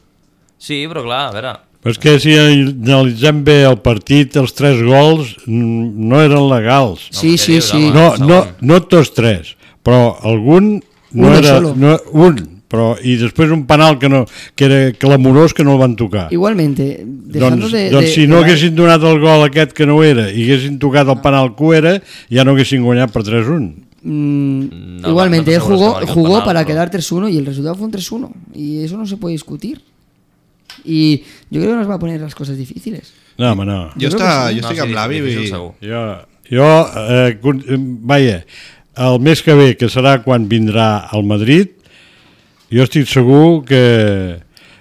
Sí, però clar, a veure... Però és que si analitzem bé el partit, els tres gols mm, no eren legals. Sí, sí, sí. No, no, no tots tres, però algun no Uno era... solo. No, un, però, i després un penal que, no, que era clamorós que no el van tocar. Igualmente, dejando Doncs, de, doncs de- si de no la- haguessin donat el gol aquest que no era i haguessin tocat el penal que ho era, ja no haguessin guanyat per 3-1. Mm, No, igualmente, no él jugó, jugó penal, para pero- quedar 3-1 y el resultado fue un 3-1. Y eso no se puede discutir. Y yo creo que nos va a poner las cosas difíciles. No, home, no. Jo, Jo està, sí. jo estic No, sí, amb l'avi segur. Jo, jo eh, eh, vaja, el mes que ve, que serà quan vindrà al Madrid, jo estic segur que...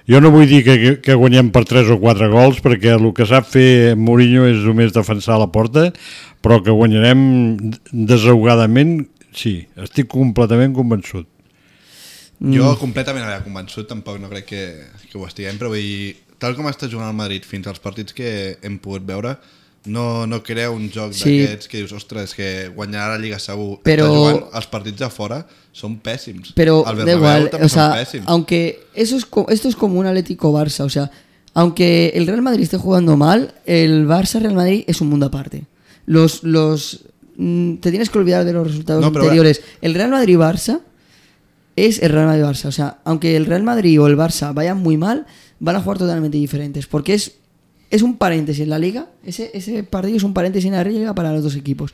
Jo no vull dir que, que, guanyem per 3 o 4 gols, perquè el que sap fer Mourinho és només defensar la porta, però que guanyarem desahogadament, sí, estic completament convençut. Jo Mm. completament ara convençut, tampoc no crec que, que ho estiguem, però vull dir, tal com està jugant el Madrid fins als partits que hem pogut veure, no, no crea un joc Sí. d'aquests que dius, ostres, que guanyarà la Lliga segur. Però- jugant, els partits de fora són pèssims. Pero el da igual, o sea, aunque eso es esto es como un Atlético Barça, o sea, aunque el Real Madrid esté jugando mal, el Barça Real Madrid es un mundo aparte. Los los mm, te tienes que olvidar de los resultados No, anteriores. El Real Madrid Barça es el Real Madrid Barça, o sea, aunque el Real Madrid o el Barça vayan muy mal, van a jugar totalmente diferentes, porque es es un paréntesis en la liga, ese, ese partido es un paréntesis en la liga para los dos equipos.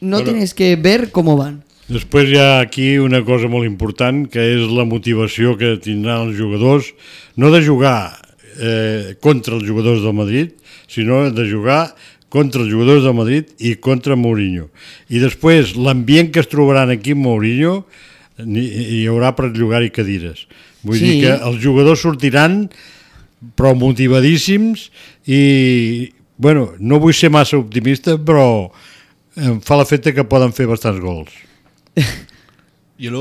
no Bueno. tienes que ver cómo van. Després hi ha aquí una cosa molt important, que és la motivació que tindran els jugadors, no de jugar eh, contra els jugadors del Madrid, sinó de jugar contra els jugadors del Madrid i contra Mourinho. I després, l'ambient que es trobaran aquí amb Mourinho, hi haurà per llogar-hi cadires. Vull Sí. dir que els jugadors sortiran però motivadíssims i, bueno, no vull ser massa optimista, però em fa l'efecte que poden fer bastants gols. Jo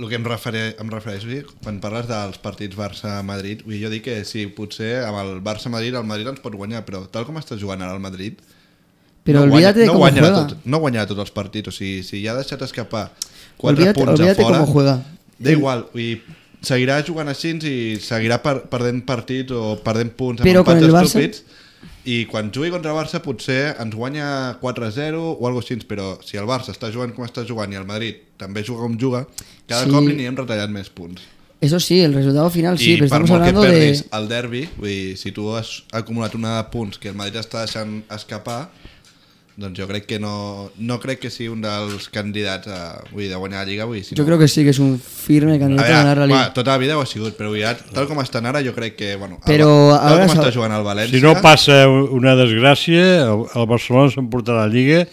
el que em, referé, em refereixo sí, quan parles dels partits Barça-Madrid, dir, jo dic que sí, potser amb el Barça-Madrid el Madrid ens pot guanyar, però tal com està jugant ara el Madrid Pero no olvídate de no juega. Tot, no guanyarà tots els partits, o sigui, si ja ha deixat escapar 4 Olvídate- punts olvídate a fora, cómo juega. Da igual, vull dir, seguirà jugant així i seguirà per, perdent partits o perdent punts amb Però empats el Barça- estúpids i quan jugui contra el Barça potser ens guanya 4-0 o algo així, però si el Barça està jugant com està jugant i el Madrid també juga com juga, cada Sí. cop li anirem retallant més punts. Eso sí, el resultado final sí, I pero per estamos molt que hablando de... perdis el derbi, vull dir, si tu has acumulat una de punts que el Madrid està deixant escapar, doncs jo crec que no, no crec que sigui un dels candidats a, vull dir, de guanyar la Lliga. Vull dir, si Yo no... creo que sí, que es un firme candidato a, veure, ganar la liga. va, tota la vida ho ha sigut, però ara, tal com estan ara, jo crec que, bueno, Però el, tal ara com està jugant el València... Si no passa una desgràcia, el, el Barcelona s'emportarà la Lliga,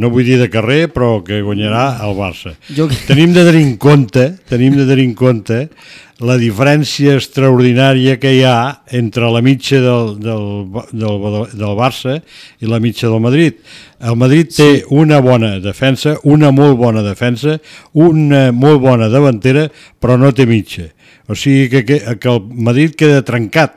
no vull dir de carrer, però que guanyarà el Barça. Jo... Tenim de tenir en compte, tenim de tenir en compte la diferència extraordinària que hi ha entre la mitja del, del, del, del Barça i la mitja del Madrid. El Madrid té una bona defensa, una molt bona defensa, una molt bona davantera, però no té mitja. O sigui que, que, que el Madrid queda trencat